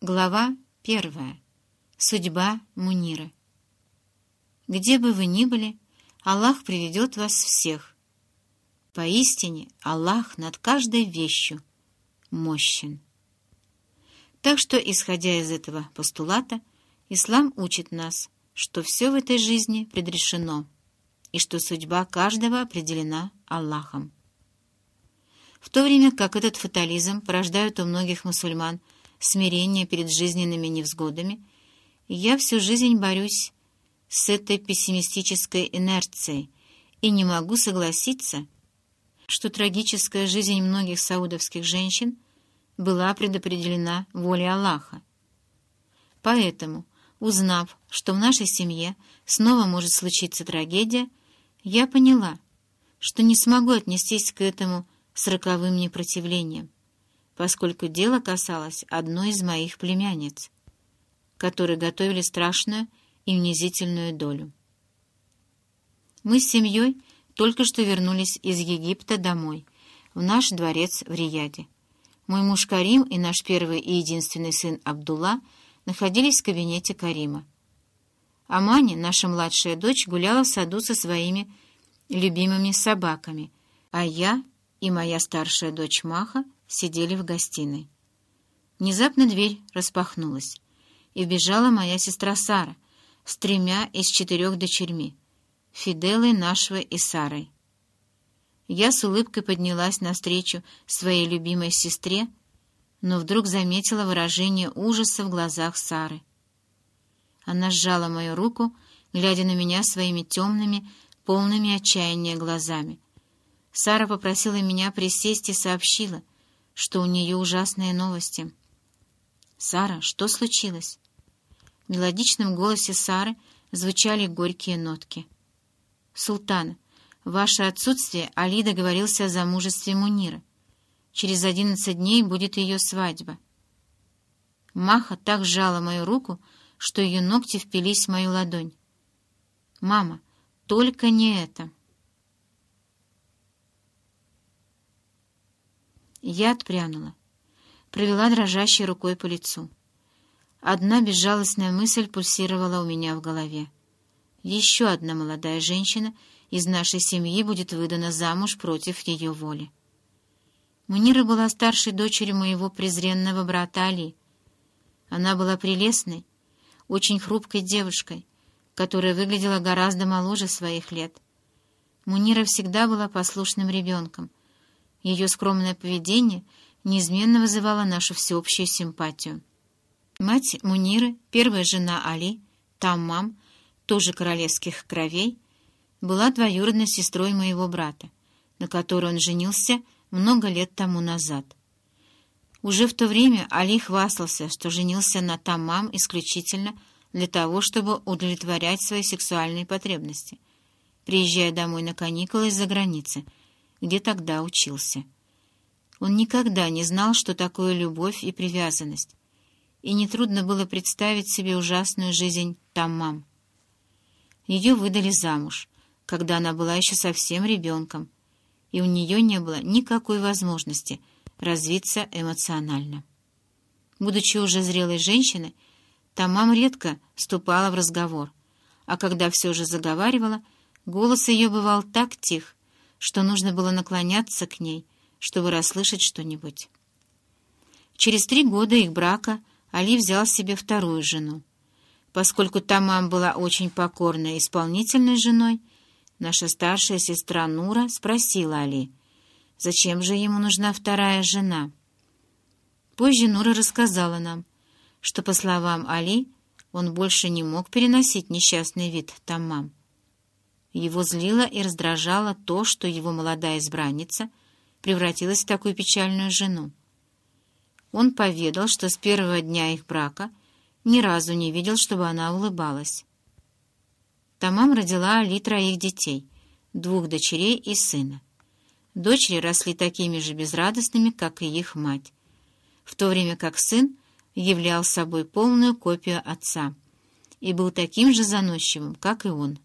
Глава первая. Судьба Мунира. Где бы вы ни были, Аллах приведет вас всех. Поистине Аллах над каждой вещью мощен. Так что, исходя из этого постулата, ислам учит нас, что все в этой жизни предрешено и что судьба каждого определена Аллахом. В то время как этот фатализм порождает у многих мусульман – смирение перед жизненными невзгодами, я всю жизнь борюсь с этой пессимистической инерцией и не могу согласиться, что трагическая жизнь многих саудовских женщин была предопределена волей Аллаха. Поэтому, узнав, что в нашей семье снова может случиться трагедия, я поняла, что не смогу отнестись к этому с роковым непротивлением поскольку дело касалось одной из моих племянниц, которые готовили страшную и унизительную долю. Мы с семьей только что вернулись из Египта домой, в наш дворец в Рияде. Мой муж Карим и наш первый и единственный сын Абдулла находились в кабинете Карима. Амани, наша младшая дочь, гуляла в саду со своими любимыми собаками, а я и моя старшая дочь Маха сидели в гостиной. Внезапно дверь распахнулась, и вбежала моя сестра Сара с тремя из четырех дочерьми, Фиделой, Нашвой и Сарой. Я с улыбкой поднялась навстречу своей любимой сестре, но вдруг заметила выражение ужаса в глазах Сары. Она сжала мою руку, глядя на меня своими темными, полными отчаяния глазами. Сара попросила меня присесть и сообщила — что у нее ужасные новости. «Сара, что случилось?» В мелодичном голосе Сары звучали горькие нотки. «Султан, ваше отсутствие Али договорился о замужестве Мунира. Через одиннадцать дней будет ее свадьба». Маха так сжала мою руку, что ее ногти впились в мою ладонь. «Мама, только не это!» Я отпрянула, провела дрожащей рукой по лицу. Одна безжалостная мысль пульсировала у меня в голове. Еще одна молодая женщина из нашей семьи будет выдана замуж против ее воли. Мунира была старшей дочерью моего презренного брата Али. Она была прелестной, очень хрупкой девушкой, которая выглядела гораздо моложе своих лет. Мунира всегда была послушным ребенком — ее скромное поведение неизменно вызывало нашу всеобщую симпатию. Мать Муниры, первая жена Али, Таммам, тоже королевских кровей, была двоюродной сестрой моего брата, на которой он женился много лет тому назад. Уже в то время Али хвастался, что женился на Таммам исключительно для того, чтобы удовлетворять свои сексуальные потребности, приезжая домой на каникулы из-за границы — где тогда учился. Он никогда не знал, что такое любовь и привязанность, и нетрудно было представить себе ужасную жизнь Таммам. Ее выдали замуж, когда она была еще совсем ребенком, и у нее не было никакой возможности развиться эмоционально. Будучи уже зрелой женщиной, Тамам редко вступала в разговор, а когда все же заговаривала, голос ее бывал так тих, что нужно было наклоняться к ней, чтобы расслышать что-нибудь. Через три года их брака Али взял себе вторую жену. Поскольку Тамам была очень покорной и исполнительной женой, наша старшая сестра Нура спросила Али, зачем же ему нужна вторая жена. Позже Нура рассказала нам, что, по словам Али, он больше не мог переносить несчастный вид Тамам. Его злило и раздражало то, что его молодая избранница превратилась в такую печальную жену. Он поведал, что с первого дня их брака ни разу не видел, чтобы она улыбалась. Тамам родила Али троих детей, двух дочерей и сына. Дочери росли такими же безрадостными, как и их мать, в то время как сын являл собой полную копию отца и был таким же заносчивым, как и он.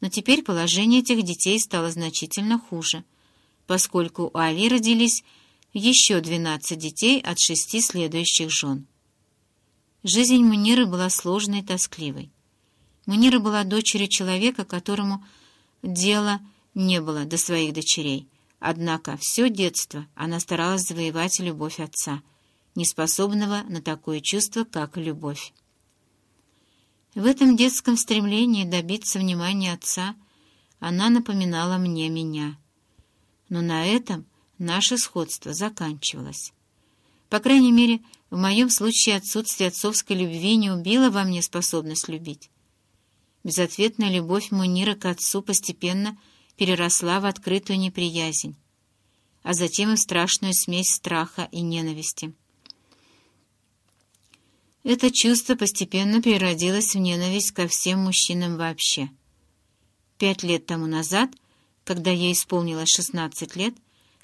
Но теперь положение этих детей стало значительно хуже, поскольку у Али родились еще 12 детей от шести следующих жен. Жизнь Муниры была сложной и тоскливой. Мунира была дочерью человека, которому дела не было до своих дочерей. Однако все детство она старалась завоевать любовь отца, неспособного на такое чувство, как любовь. В этом детском стремлении добиться внимания отца она напоминала мне меня. Но на этом наше сходство заканчивалось. По крайней мере, в моем случае отсутствие отцовской любви не убило во мне способность любить. Безответная любовь Мунира к отцу постепенно переросла в открытую неприязнь, а затем и в страшную смесь страха и ненависти. Это чувство постепенно переродилось в ненависть ко всем мужчинам вообще. Пять лет тому назад, когда ей исполнилось 16 лет,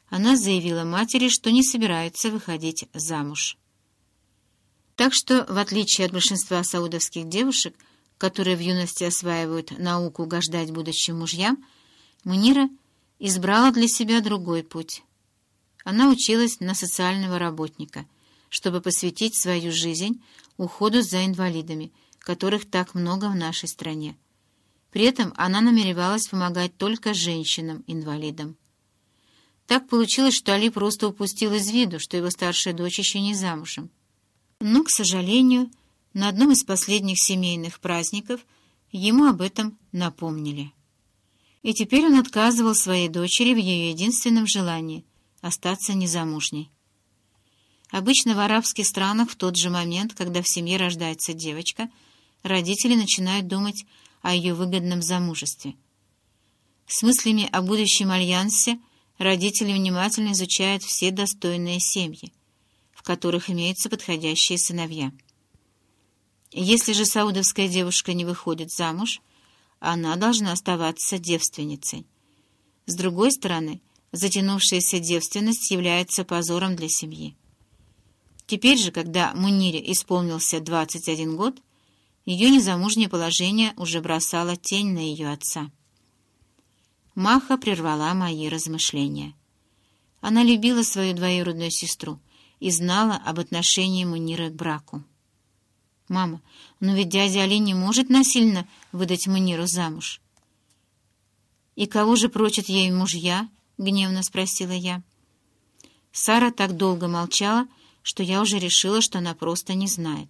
она заявила матери, что не собирается выходить замуж. Так что, в отличие от большинства саудовских девушек, которые в юности осваивают науку угождать будущим мужьям, Мунира избрала для себя другой путь. Она училась на социального работника, чтобы посвятить свою жизнь уходу за инвалидами, которых так много в нашей стране. При этом она намеревалась помогать только женщинам-инвалидам. Так получилось, что Али просто упустил из виду, что его старшая дочь еще не замужем. Но, к сожалению, на одном из последних семейных праздников ему об этом напомнили. И теперь он отказывал своей дочери в ее единственном желании — остаться незамужней. Обычно в арабских странах в тот же момент, когда в семье рождается девочка, родители начинают думать о ее выгодном замужестве. С мыслями о будущем альянсе — родители внимательно изучают все достойные семьи, в которых имеются подходящие сыновья. Если же саудовская девушка не выходит замуж, она должна оставаться девственницей. С другой стороны, затянувшаяся девственность является позором для семьи. Теперь же, когда Мунире исполнился 21 год, ее незамужнее положение уже бросало тень на ее отца. Маха прервала мои размышления. Она любила свою двоюродную сестру и знала об отношении Муниры к браку. «Мама, но ведь дядя Али не может насильно выдать Муниру замуж». «И кого же прочат ей мужья?» — гневно спросила я. Сара так долго молчала, что я уже решила, что она просто не знает.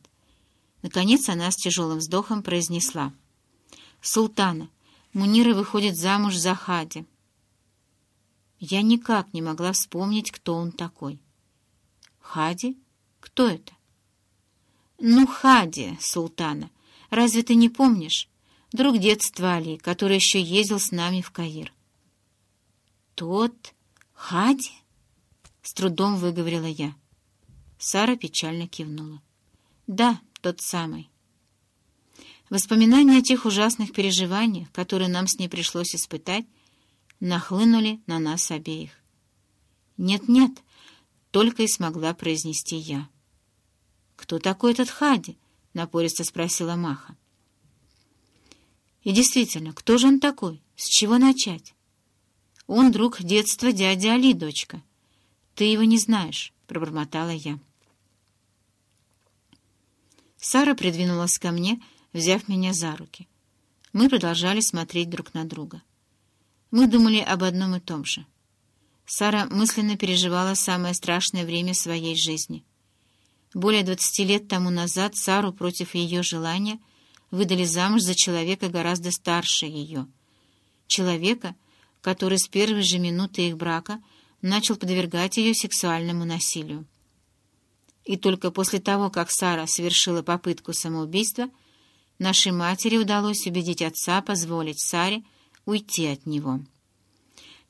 Наконец она с тяжелым вздохом произнесла. «Султана, Мунира выходит замуж за Хади. Я никак не могла вспомнить, кто он такой. Хади? Кто это? Ну, Хади, султана. Разве ты не помнишь? Друг детства Али, который еще ездил с нами в Каир. Тот Хади? С трудом выговорила я. Сара печально кивнула. Да, тот самый. Воспоминания о тех ужасных переживаниях, которые нам с ней пришлось испытать, нахлынули на нас обеих. «Нет-нет», — только и смогла произнести я. «Кто такой этот Хади?» — напористо спросила Маха. «И действительно, кто же он такой? С чего начать?» «Он друг детства дяди Али, дочка. Ты его не знаешь», — пробормотала я. Сара придвинулась ко мне, — взяв меня за руки. Мы продолжали смотреть друг на друга. Мы думали об одном и том же. Сара мысленно переживала самое страшное время своей жизни. Более двадцати лет тому назад Сару против ее желания выдали замуж за человека гораздо старше ее. Человека, который с первой же минуты их брака начал подвергать ее сексуальному насилию. И только после того, как Сара совершила попытку самоубийства, Нашей матери удалось убедить отца позволить Саре уйти от него.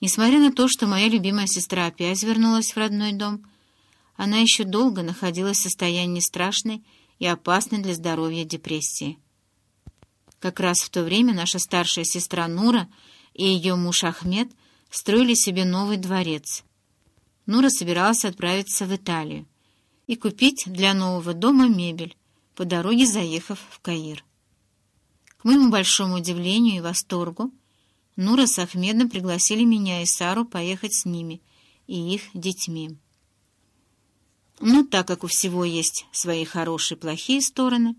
Несмотря на то, что моя любимая сестра опять вернулась в родной дом, она еще долго находилась в состоянии страшной и опасной для здоровья депрессии. Как раз в то время наша старшая сестра Нура и ее муж Ахмед строили себе новый дворец. Нура собиралась отправиться в Италию и купить для нового дома мебель, по дороге заехав в Каир. К моему большому удивлению и восторгу, Нура с Ахмедом пригласили меня и Сару поехать с ними и их детьми. Но так как у всего есть свои хорошие и плохие стороны,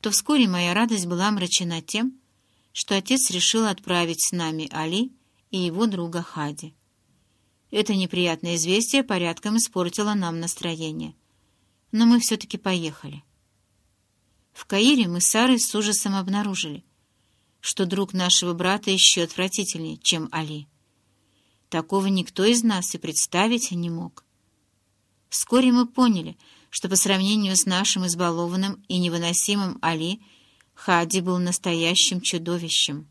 то вскоре моя радость была омрачена тем, что отец решил отправить с нами Али и его друга Хади. Это неприятное известие порядком испортило нам настроение. Но мы все-таки поехали. В Каире мы с Сарой с ужасом обнаружили, что друг нашего брата еще отвратительнее, чем Али. Такого никто из нас и представить не мог. Вскоре мы поняли, что по сравнению с нашим избалованным и невыносимым Али, Хади был настоящим чудовищем.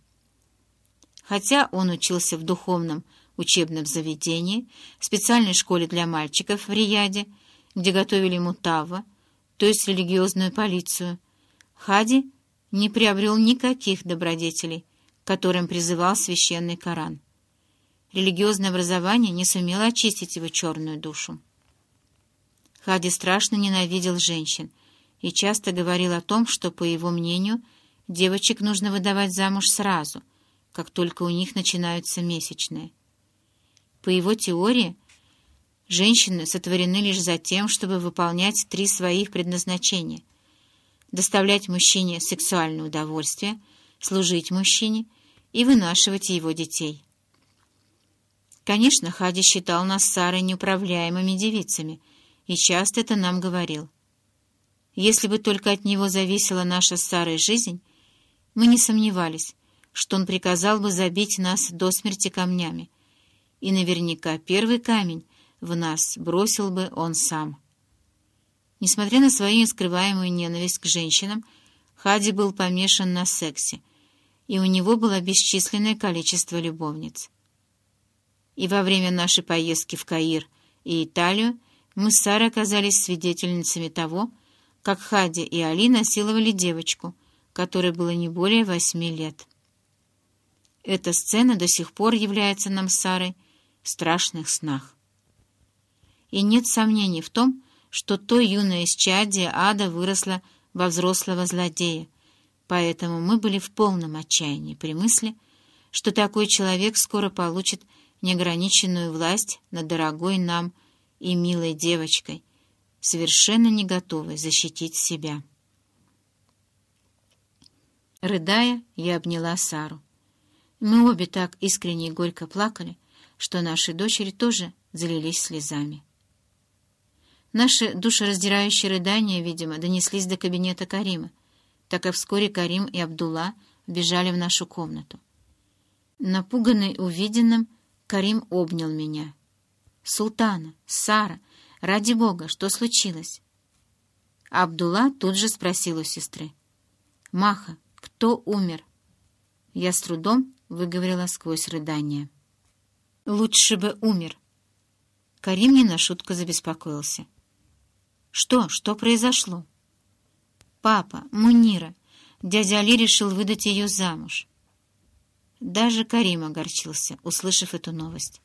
Хотя он учился в духовном учебном заведении, специальной школе для мальчиков в Рияде, где готовили мутава, то есть религиозную полицию, Хади не приобрел никаких добродетелей, которым призывал священный Коран. Религиозное образование не сумело очистить его черную душу. Хади страшно ненавидел женщин и часто говорил о том, что, по его мнению, девочек нужно выдавать замуж сразу, как только у них начинаются месячные. По его теории, женщины сотворены лишь за тем, чтобы выполнять три своих предназначения — доставлять мужчине сексуальное удовольствие, служить мужчине и вынашивать его детей. Конечно, Хади считал нас с Сарой неуправляемыми девицами и часто это нам говорил. Если бы только от него зависела наша с Сарой жизнь, мы не сомневались, что он приказал бы забить нас до смерти камнями, и наверняка первый камень в нас бросил бы он сам. Несмотря на свою нескрываемую ненависть к женщинам, Хади был помешан на сексе, и у него было бесчисленное количество любовниц. И во время нашей поездки в Каир и Италию мы с Сарой оказались свидетельницами того, как Хади и Али насиловали девочку, которой было не более восьми лет. Эта сцена до сих пор является нам с Сарой страшных снах. И нет сомнений в том, что то юное исчадие ада выросло во взрослого злодея, поэтому мы были в полном отчаянии при мысли, что такой человек скоро получит неограниченную власть над дорогой нам и милой девочкой, совершенно не готовой защитить себя. Рыдая, я обняла Сару. Мы обе так искренне и горько плакали, что наши дочери тоже залились слезами. Наши душераздирающие рыдания, видимо, донеслись до кабинета Карима, так как вскоре Карим и Абдулла бежали в нашу комнату. Напуганный увиденным, Карим обнял меня. «Султана, Сара, ради бога, что случилось?» Абдулла тут же спросил у сестры. «Маха, кто умер?» Я с трудом выговорила сквозь рыдание. Лучше бы умер. Карим не на шутку забеспокоился. Что? Что произошло? Папа, Мунира, дядя Али решил выдать ее замуж. Даже Карим огорчился, услышав эту новость.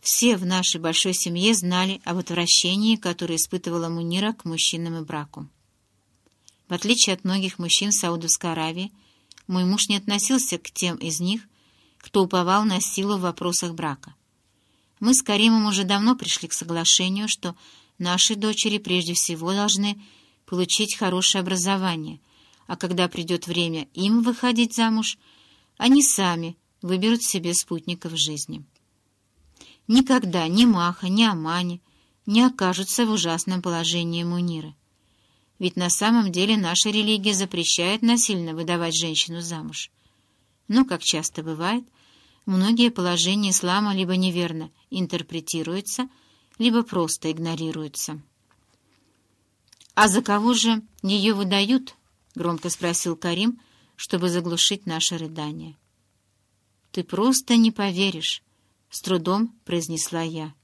Все в нашей большой семье знали об отвращении, которое испытывала Мунира к мужчинам и браку. В отличие от многих мужчин в Саудовской Аравии, мой муж не относился к тем из них, кто уповал на силу в вопросах брака. Мы с Каримом уже давно пришли к соглашению, что наши дочери прежде всего должны получить хорошее образование, а когда придет время им выходить замуж, они сами выберут себе спутников жизни. Никогда ни Маха, ни Амани не окажутся в ужасном положении Муниры. Ведь на самом деле наша религия запрещает насильно выдавать женщину замуж. Но, как часто бывает, многие положения ислама либо неверно интерпретируются, либо просто игнорируются. «А за кого же ее выдают?» — громко спросил Карим, чтобы заглушить наше рыдание. «Ты просто не поверишь», — с трудом произнесла я.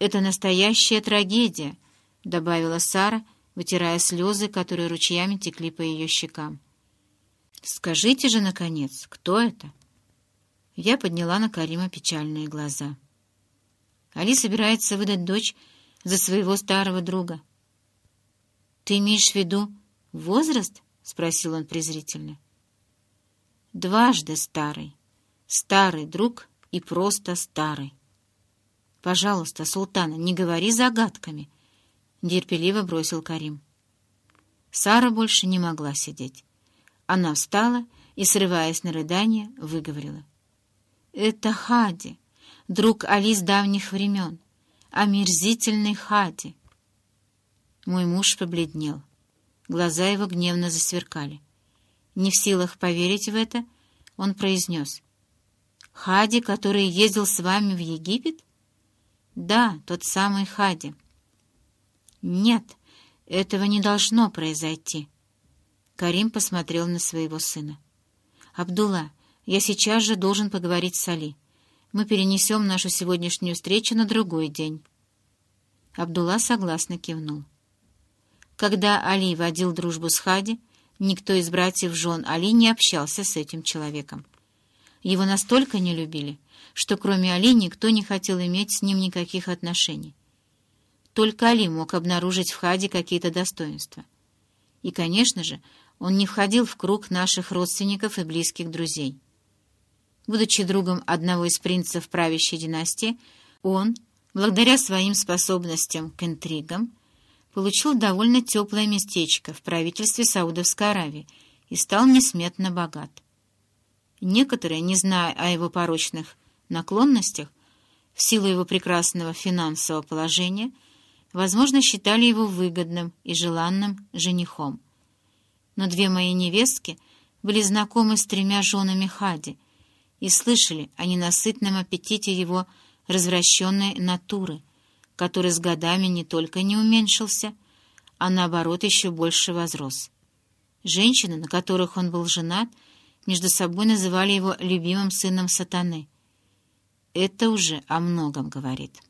«Это настоящая трагедия», — добавила Сара, вытирая слезы, которые ручьями текли по ее щекам. «Скажите же, наконец, кто это?» Я подняла на Карима печальные глаза. Али собирается выдать дочь за своего старого друга. «Ты имеешь в виду возраст?» — спросил он презрительно. «Дважды старый. Старый друг и просто старый». «Пожалуйста, султана, не говори загадками», — терпеливо бросил Карим. Сара больше не могла сидеть. Она встала и, срываясь на рыдание, выговорила. «Это Хади, друг Али с давних времен, омерзительный Хади». Мой муж побледнел. Глаза его гневно засверкали. Не в силах поверить в это, он произнес. «Хади, который ездил с вами в Египет?» «Да, тот самый Хади». «Нет, этого не должно произойти». Карим посмотрел на своего сына. «Абдулла, я сейчас же должен поговорить с Али. Мы перенесем нашу сегодняшнюю встречу на другой день». Абдулла согласно кивнул. Когда Али водил дружбу с Хади, никто из братьев жен Али не общался с этим человеком. Его настолько не любили, что кроме Али никто не хотел иметь с ним никаких отношений. Только Али мог обнаружить в Хаде какие-то достоинства. И, конечно же, он не входил в круг наших родственников и близких друзей. Будучи другом одного из принцев правящей династии, он, благодаря своим способностям к интригам, получил довольно теплое местечко в правительстве Саудовской Аравии и стал несметно богат. Некоторые, не зная о его порочных наклонностях, в силу его прекрасного финансового положения, возможно, считали его выгодным и желанным женихом. Но две мои невестки были знакомы с тремя женами Хади и слышали о ненасытном аппетите его развращенной натуры, который с годами не только не уменьшился, а наоборот еще больше возрос. Женщины, на которых он был женат, — между собой называли его любимым сыном сатаны. Это уже о многом говорит.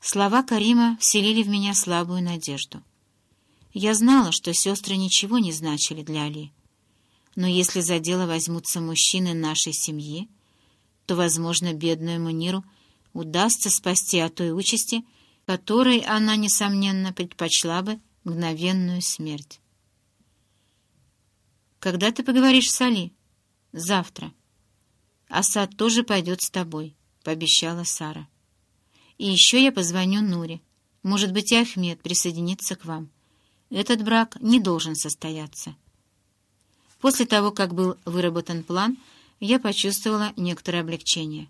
Слова Карима вселили в меня слабую надежду. Я знала, что сестры ничего не значили для Али. Но если за дело возьмутся мужчины нашей семьи, то, возможно, бедную Муниру удастся спасти от той участи, которой она, несомненно, предпочла бы мгновенную смерть. «Когда ты поговоришь с Али?» «Завтра». «Асад тоже пойдет с тобой», — пообещала Сара. «И еще я позвоню Нуре. Может быть, и Ахмед присоединится к вам. Этот брак не должен состояться». После того, как был выработан план, я почувствовала некоторое облегчение.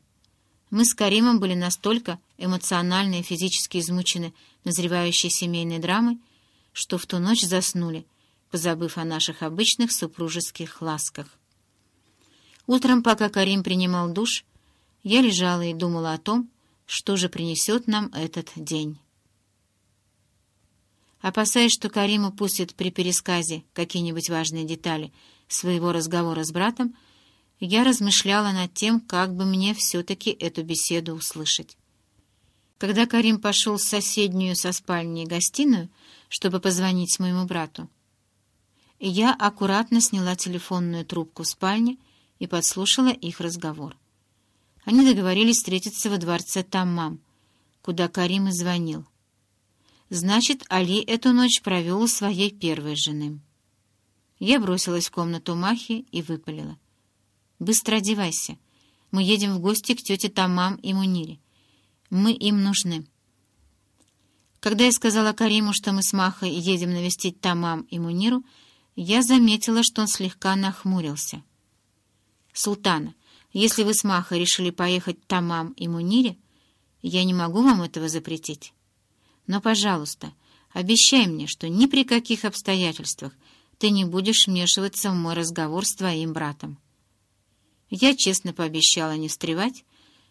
Мы с Каримом были настолько эмоционально и физически измучены назревающей семейной драмой, что в ту ночь заснули — позабыв о наших обычных супружеских ласках. Утром, пока Карим принимал душ, я лежала и думала о том, что же принесет нам этот день. Опасаясь, что Карим упустит при пересказе какие-нибудь важные детали своего разговора с братом, я размышляла над тем, как бы мне все-таки эту беседу услышать. Когда Карим пошел в соседнюю со спальней гостиную, чтобы позвонить моему брату, я аккуратно сняла телефонную трубку в спальне и подслушала их разговор. Они договорились встретиться во дворце Таммам, куда Карим и звонил. Значит, Али эту ночь провел у своей первой жены. Я бросилась в комнату Махи и выпалила. «Быстро одевайся. Мы едем в гости к тете Тамам и Мунире. Мы им нужны». Когда я сказала Кариму, что мы с Махой едем навестить Тамам и Муниру, я заметила, что он слегка нахмурился. «Султана, если вы с Махой решили поехать Тамам и Мунире, я не могу вам этого запретить. Но, пожалуйста, обещай мне, что ни при каких обстоятельствах ты не будешь вмешиваться в мой разговор с твоим братом». Я честно пообещала не встревать,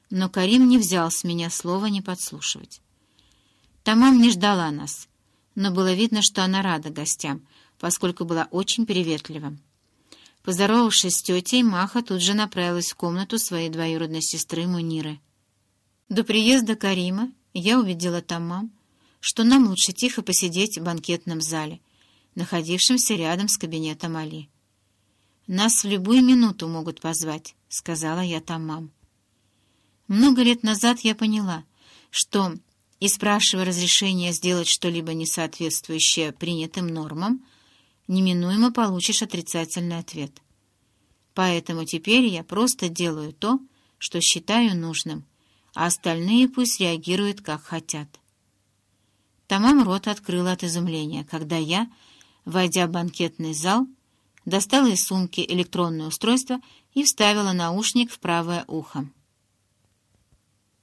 но Карим не взял с меня слова не подслушивать. Тамам не ждала нас, но было видно, что она рада гостям — поскольку была очень приветлива. Поздоровавшись с тетей, Маха тут же направилась в комнату своей двоюродной сестры Муниры. До приезда Карима я увидела там мам, что нам лучше тихо посидеть в банкетном зале, находившемся рядом с кабинетом Али. «Нас в любую минуту могут позвать», — сказала я там мам. Много лет назад я поняла, что, и спрашивая разрешения сделать что-либо несоответствующее принятым нормам, неминуемо получишь отрицательный ответ. Поэтому теперь я просто делаю то, что считаю нужным, а остальные пусть реагируют, как хотят. Тамам рот открыла от изумления, когда я, войдя в банкетный зал, достала из сумки электронное устройство и вставила наушник в правое ухо.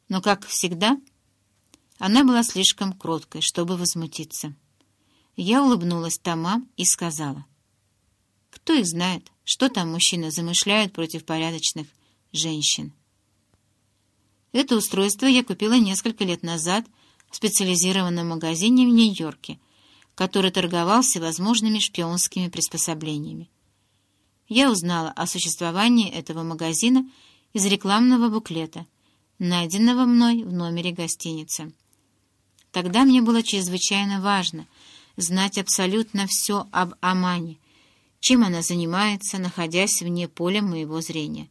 Но, как всегда, она была слишком кроткой, чтобы возмутиться. Я улыбнулась Тамам и сказала, «Кто их знает, что там мужчины замышляют против порядочных женщин?» Это устройство я купила несколько лет назад в специализированном магазине в Нью-Йорке, который торговал всевозможными шпионскими приспособлениями. Я узнала о существовании этого магазина из рекламного буклета, найденного мной в номере гостиницы. Тогда мне было чрезвычайно важно знать абсолютно все об Амане, чем она занимается, находясь вне поля моего зрения.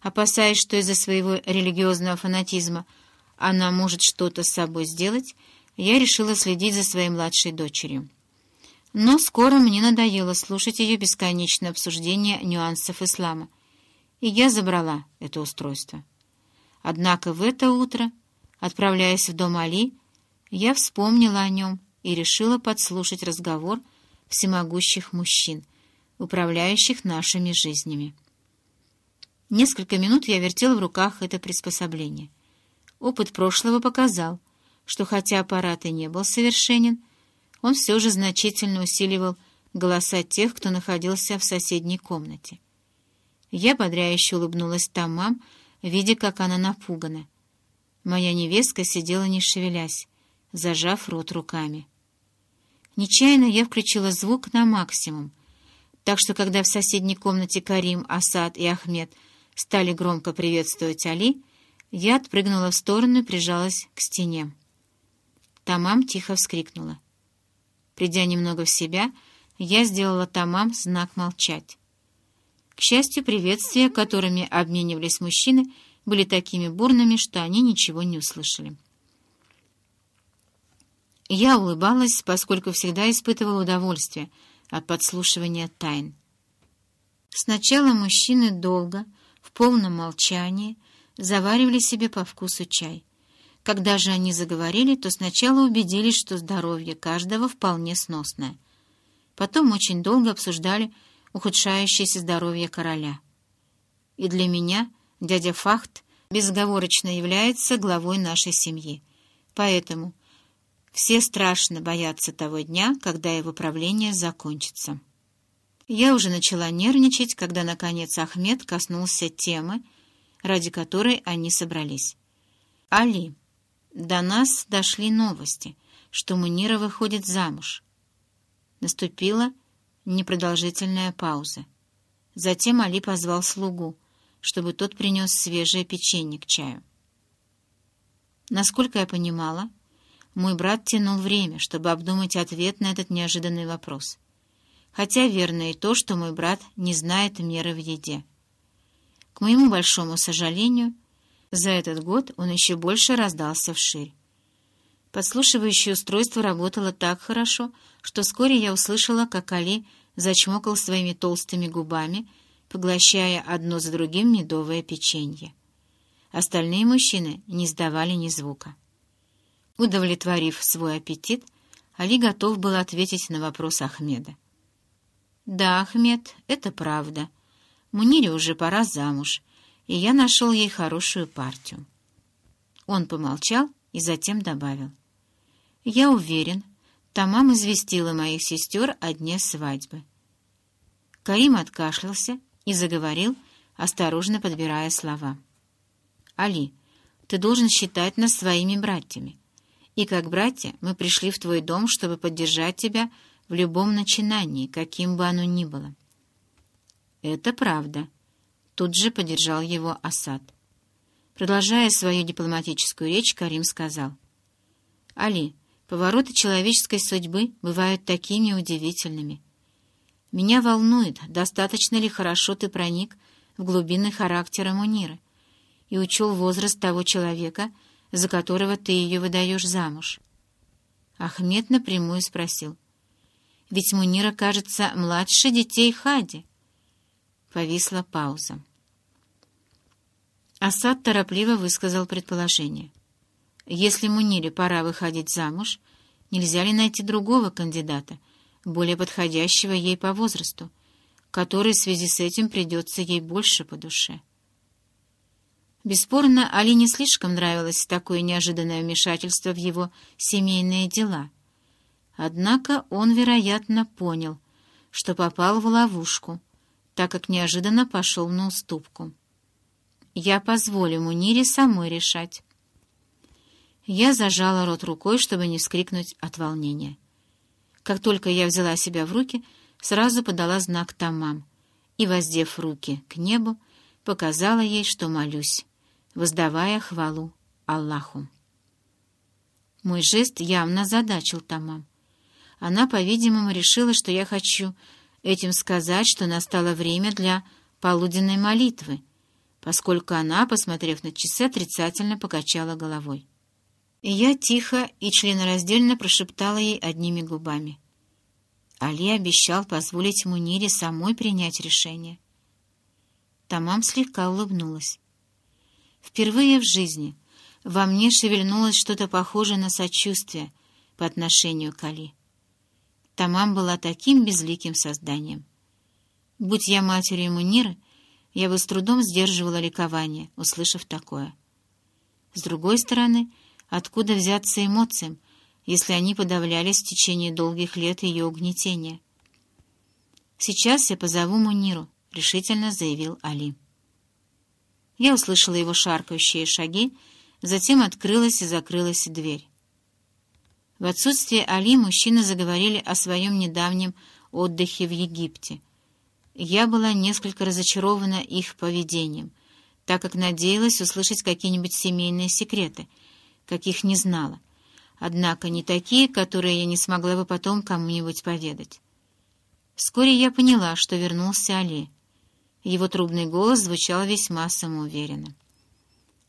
Опасаясь, что из-за своего религиозного фанатизма она может что-то с собой сделать, я решила следить за своей младшей дочерью. Но скоро мне надоело слушать ее бесконечное обсуждение нюансов ислама, и я забрала это устройство. Однако в это утро, отправляясь в дом Али, я вспомнила о нем и решила подслушать разговор всемогущих мужчин, управляющих нашими жизнями. Несколько минут я вертел в руках это приспособление. Опыт прошлого показал, что хотя аппарат и не был совершенен, он все же значительно усиливал голоса тех, кто находился в соседней комнате. Я бодряюще улыбнулась Тамам, видя, как она напугана. Моя невестка сидела не шевелясь, зажав рот руками. Нечаянно я включила звук на максимум, так что когда в соседней комнате Карим, Асад и Ахмед — стали громко приветствовать Али, я отпрыгнула в сторону и прижалась к стене. Тамам тихо вскрикнула. Придя немного в себя, я сделала Тамам знак молчать. К счастью, приветствия, которыми обменивались мужчины, были такими бурными, что они ничего не услышали. Я улыбалась, поскольку всегда испытывала удовольствие от подслушивания тайн. Сначала мужчины долго, в полном молчании заваривали себе по вкусу чай. Когда же они заговорили, то сначала убедились, что здоровье каждого вполне сносное. Потом очень долго обсуждали ухудшающееся здоровье короля. И для меня дядя Фахт безоговорочно является главой нашей семьи. Поэтому все страшно боятся того дня, когда его правление закончится. Я уже начала нервничать, когда, наконец, Ахмед коснулся темы, ради которой они собрались. «Али, до нас дошли новости, что Мунира выходит замуж». Наступила непродолжительная пауза. Затем Али позвал слугу, чтобы тот принес свежее печенье к чаю. Насколько я понимала, мой брат тянул время, чтобы обдумать ответ на этот неожиданный вопрос — хотя верно и то, что мой брат не знает меры в еде. К моему большому сожалению, за этот год он еще больше раздался вширь. Подслушивающее устройство работало так хорошо, что вскоре я услышала, как Али зачмокал своими толстыми губами, поглощая одно за другим медовое печенье. Остальные мужчины не сдавали ни звука. Удовлетворив свой аппетит, Али готов был ответить на вопрос Ахмеда. «Да, Ахмед, это правда. Мунире уже пора замуж, и я нашел ей хорошую партию». Он помолчал и затем добавил. «Я уверен, Тамам известила моих сестер о дне свадьбы». Карим откашлялся и заговорил, осторожно подбирая слова. «Али, ты должен считать нас своими братьями. И как братья мы пришли в твой дом, чтобы поддержать тебя в любом начинании, каким бы оно ни было. «Это правда», — тут же поддержал его Асад. Продолжая свою дипломатическую речь, Карим сказал. «Али, повороты человеческой судьбы бывают такими удивительными. Меня волнует, достаточно ли хорошо ты проник в глубины характера Муниры и учел возраст того человека, за которого ты ее выдаешь замуж». Ахмед напрямую спросил. Ведь Мунира, кажется, младше детей Хади. Повисла пауза. Асад торопливо высказал предположение. Если Мунире пора выходить замуж, нельзя ли найти другого кандидата, более подходящего ей по возрасту, который в связи с этим придется ей больше по душе? Бесспорно, Али не слишком нравилось такое неожиданное вмешательство в его семейные дела. Однако он, вероятно, понял, что попал в ловушку, так как неожиданно пошел на уступку. «Я позволю Мунире самой решать». Я зажала рот рукой, чтобы не вскрикнуть от волнения. Как только я взяла себя в руки, сразу подала знак «Тамам» и, воздев руки к небу, показала ей, что молюсь воздавая хвалу Аллаху. Мой жест явно задачил Тамам. Она, по-видимому, решила, что я хочу этим сказать, что настало время для полуденной молитвы, поскольку она, посмотрев на часы, отрицательно покачала головой. И я тихо и членораздельно прошептала ей одними губами. Али обещал позволить Мунире самой принять решение. Тамам слегка улыбнулась. Впервые в жизни во мне шевельнулось что-то похожее на сочувствие по отношению к Али. Тамам была таким безликим созданием. Будь я матерью Муниры, я бы с трудом сдерживала ликование, услышав такое. С другой стороны, откуда взяться эмоциям, если они подавлялись в течение долгих лет ее угнетения? «Сейчас я позову Муниру», — решительно заявил Али. Я услышала его шаркающие шаги, затем открылась и закрылась дверь. В отсутствие Али мужчины заговорили о своем недавнем отдыхе в Египте. Я была несколько разочарована их поведением, так как надеялась услышать какие-нибудь семейные секреты, каких не знала, однако не такие, которые я не смогла бы потом кому-нибудь поведать. Вскоре я поняла, что вернулся Али — его трубный голос звучал весьма самоуверенно.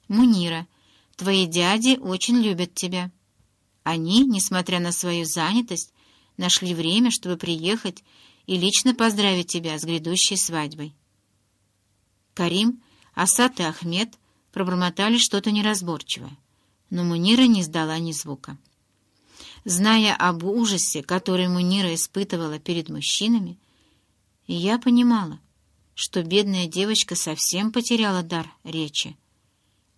«Мунира, твои дяди очень любят тебя. Они, несмотря на свою занятость, нашли время, чтобы приехать и лично поздравить тебя с грядущей свадьбой». Карим, Асад и Ахмед пробормотали что-то неразборчивое, но Мунира не сдала ни звука. Зная об ужасе, который Мунира испытывала перед мужчинами, я понимала, что бедная девочка совсем потеряла дар речи,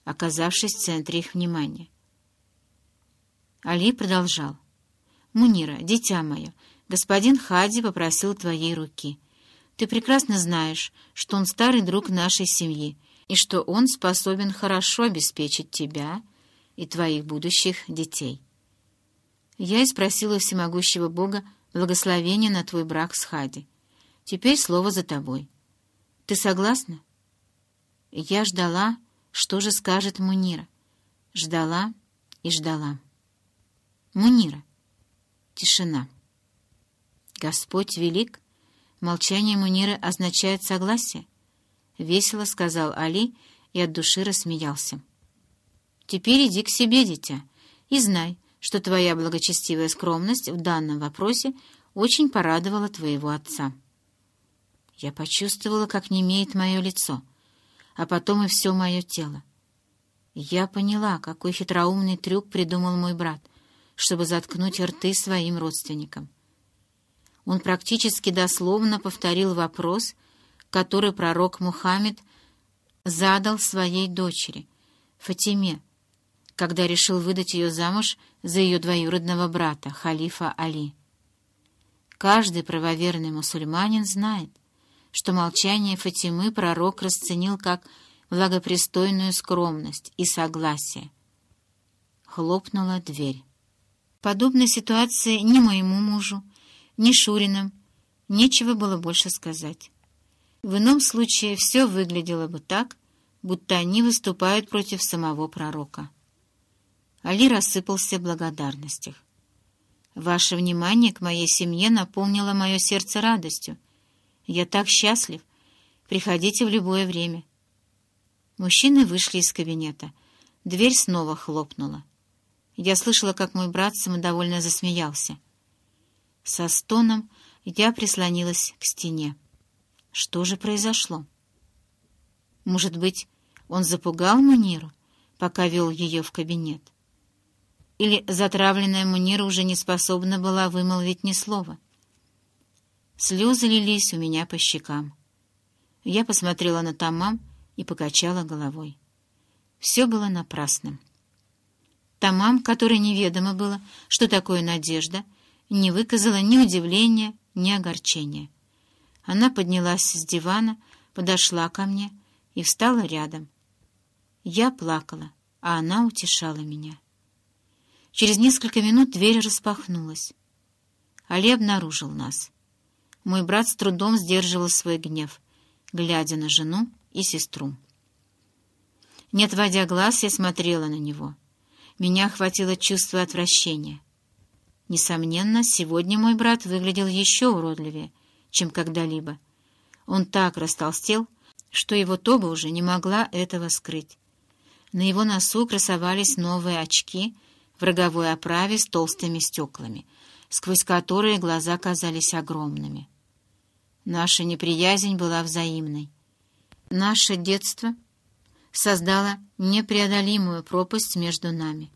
оказавшись в центре их внимания. Али продолжал. «Мунира, дитя мое, господин Хади попросил твоей руки. Ты прекрасно знаешь, что он старый друг нашей семьи и что он способен хорошо обеспечить тебя и твоих будущих детей. Я и спросила всемогущего Бога благословения на твой брак с Хади. Теперь слово за тобой». Ты согласна?» Я ждала, что же скажет Мунира. Ждала и ждала. Мунира. Тишина. «Господь велик!» Молчание Муниры означает согласие. Весело сказал Али и от души рассмеялся. «Теперь иди к себе, дитя, и знай, что твоя благочестивая скромность в данном вопросе очень порадовала твоего отца». Я почувствовала, как немеет мое лицо, а потом и все мое тело. Я поняла, какой хитроумный трюк придумал мой брат, чтобы заткнуть рты своим родственникам. Он практически дословно повторил вопрос, который пророк Мухаммед задал своей дочери, Фатиме, когда решил выдать ее замуж за ее двоюродного брата, халифа Али. Каждый правоверный мусульманин знает — что молчание Фатимы пророк расценил как благопристойную скромность и согласие. Хлопнула дверь. Подобной ситуации ни моему мужу, ни Шуринам нечего было больше сказать. В ином случае все выглядело бы так, будто они выступают против самого пророка. Али рассыпался в благодарностях. «Ваше внимание к моей семье наполнило мое сердце радостью», я так счастлив. Приходите в любое время. Мужчины вышли из кабинета. Дверь снова хлопнула. Я слышала, как мой брат самодовольно засмеялся. Со стоном я прислонилась к стене. Что же произошло? Может быть, Он запугал Муниру, пока вел ее в кабинет. Или затравленная Мунира уже не способна была вымолвить ни слова. Слезы лились у меня по щекам. Я посмотрела на Тамам и покачала головой. Все было напрасным. Тамам, которой неведомо было, что такое надежда, не выказала ни удивления, ни огорчения. Она поднялась с дивана, подошла ко мне и встала рядом. Я плакала, а она утешала меня. Через несколько минут дверь распахнулась. Али обнаружил нас. Мой брат с трудом сдерживал свой гнев, глядя на жену и сестру. Не отводя глаз, я смотрела на него. Меня охватило чувство отвращения. Несомненно, сегодня мой брат выглядел еще уродливее, чем когда-либо. Он так растолстел, что его тоба уже не могла этого скрыть. На его носу красовались новые очки в роговой оправе с толстыми стеклами, сквозь которые глаза казались огромными. Наша неприязнь была взаимной. Наше детство создало непреодолимую пропасть между нами.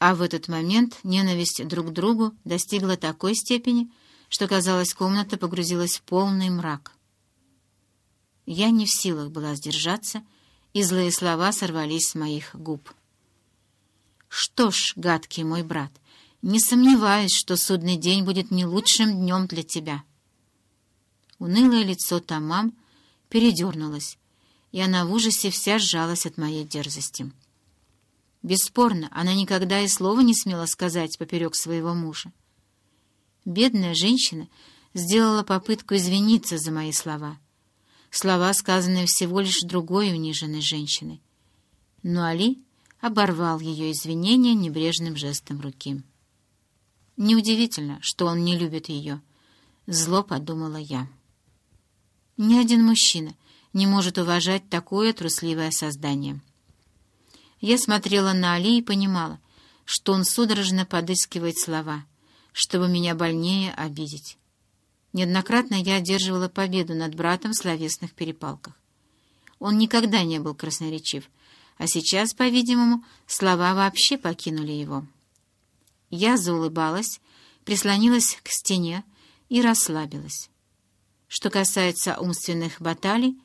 А в этот момент ненависть друг к другу достигла такой степени, что, казалось, комната погрузилась в полный мрак. Я не в силах была сдержаться, и злые слова сорвались с моих губ. «Что ж, гадкий мой брат, не сомневаюсь, что судный день будет не лучшим днем для тебя». Унылое лицо Тамам передернулось, и она в ужасе вся сжалась от моей дерзости. Бесспорно, она никогда и слова не смела сказать поперек своего мужа. Бедная женщина сделала попытку извиниться за мои слова. Слова, сказанные всего лишь другой униженной женщиной. Но Али оборвал ее извинения небрежным жестом руки. Неудивительно, что он не любит ее. Зло подумала я. Ни один мужчина не может уважать такое трусливое создание. Я смотрела на Али и понимала, что он судорожно подыскивает слова, чтобы меня больнее обидеть. Неоднократно я одерживала победу над братом в словесных перепалках. Он никогда не был красноречив, а сейчас, по-видимому, слова вообще покинули его. Я заулыбалась, прислонилась к стене и расслабилась. Что касается умственных баталий,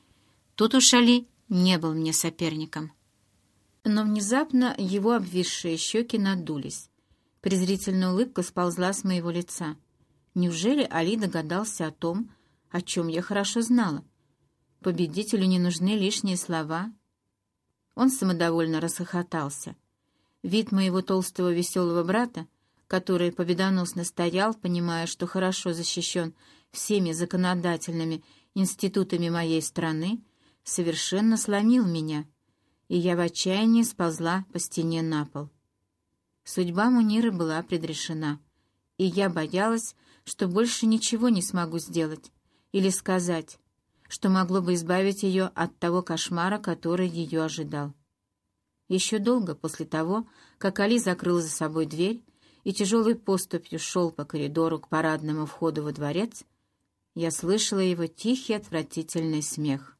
тут уж Али не был мне соперником — но внезапно его обвисшие щеки надулись. Презрительная улыбка сползла с моего лица. Неужели Али догадался о том, о чем я хорошо знала? Победителю не нужны лишние слова. Он самодовольно расхохотался. Вид моего толстого веселого брата, который победоносно стоял, понимая, что хорошо защищен всеми законодательными институтами моей страны, совершенно сломил меня — и я в отчаянии сползла по стене на пол. Судьба Муниры была предрешена, и я боялась, что больше ничего не смогу сделать или сказать, что могло бы избавить ее от того кошмара, который ее ожидал. Еще долго после того, как Али закрыл за собой дверь и тяжелой поступью шел по коридору к парадному входу во дворец, я слышала его тихий отвратительный смех.